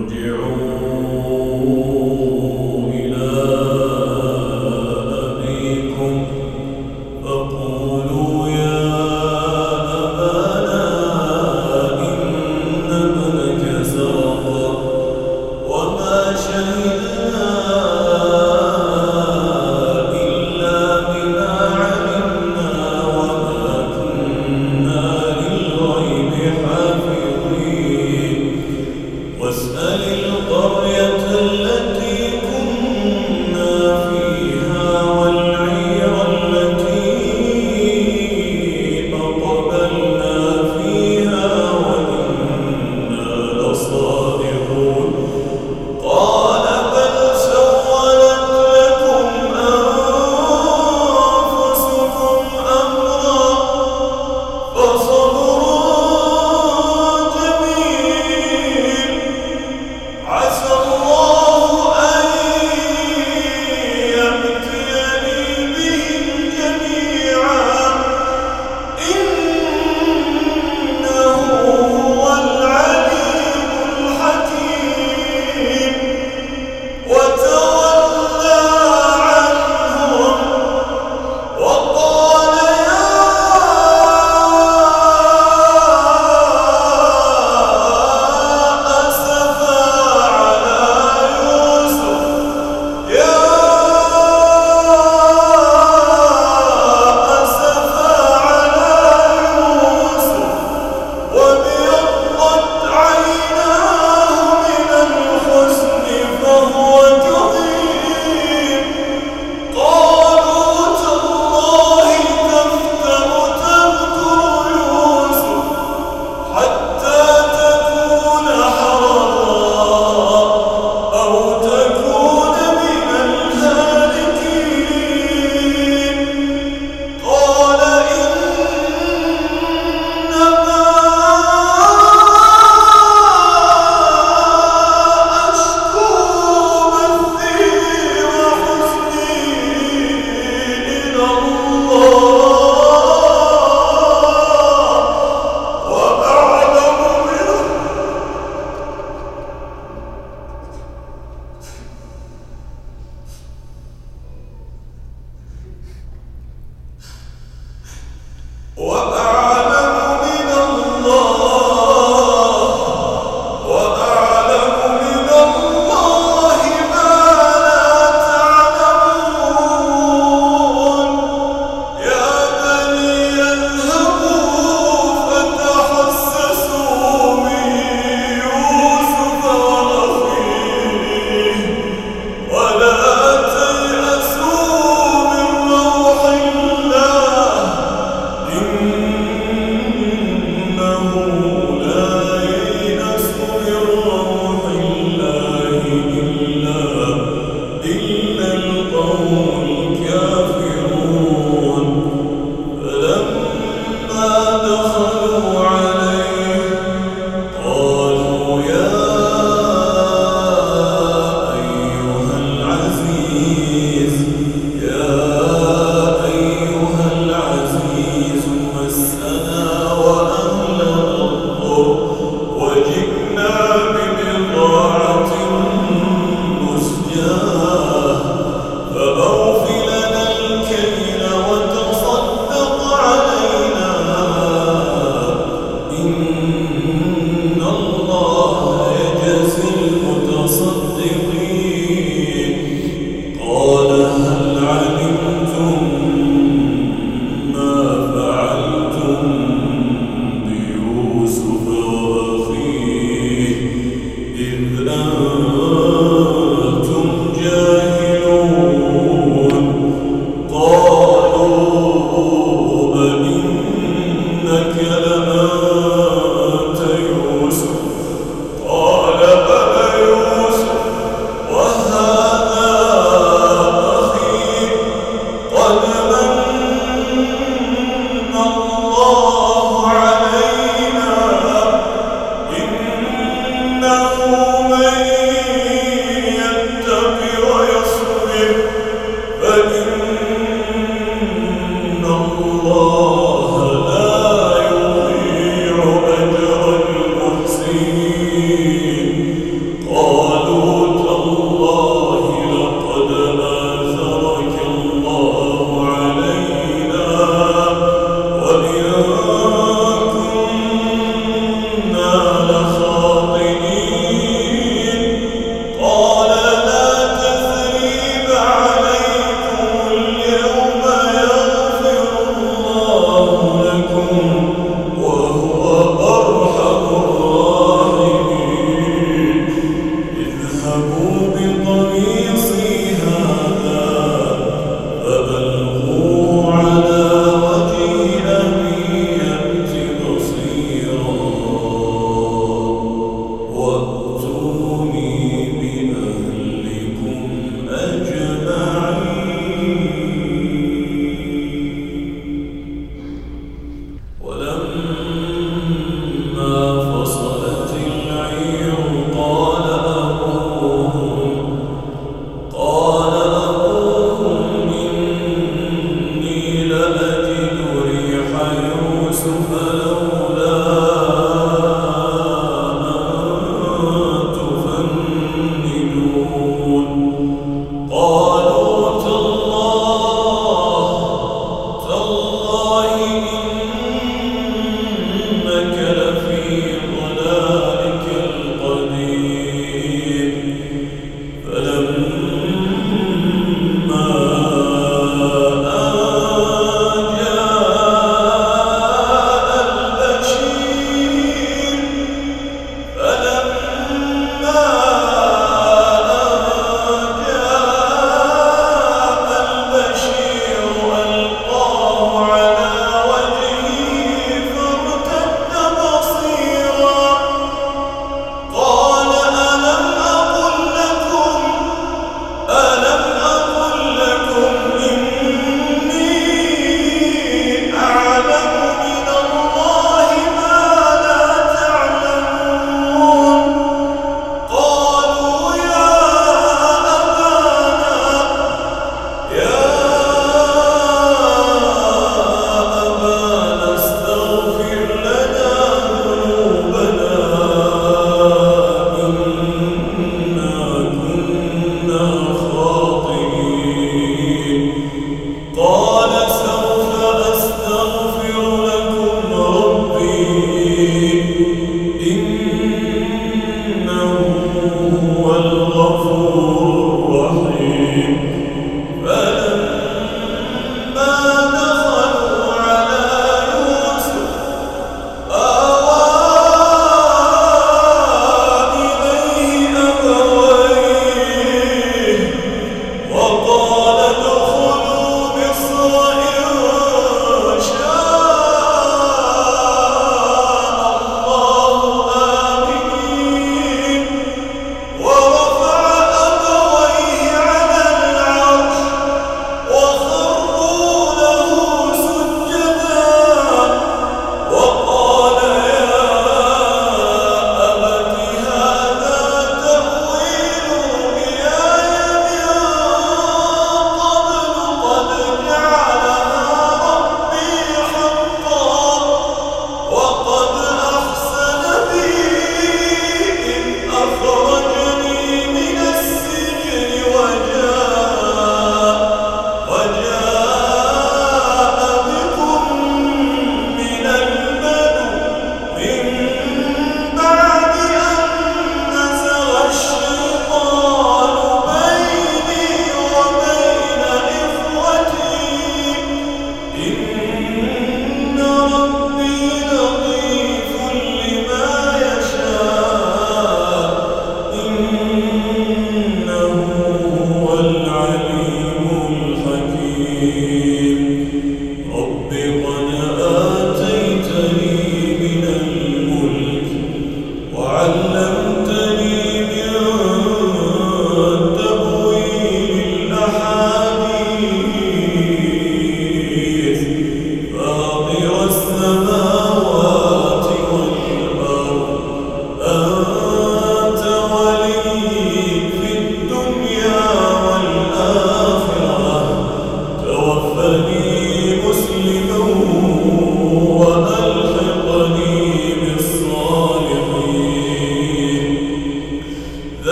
إنه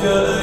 Türkiye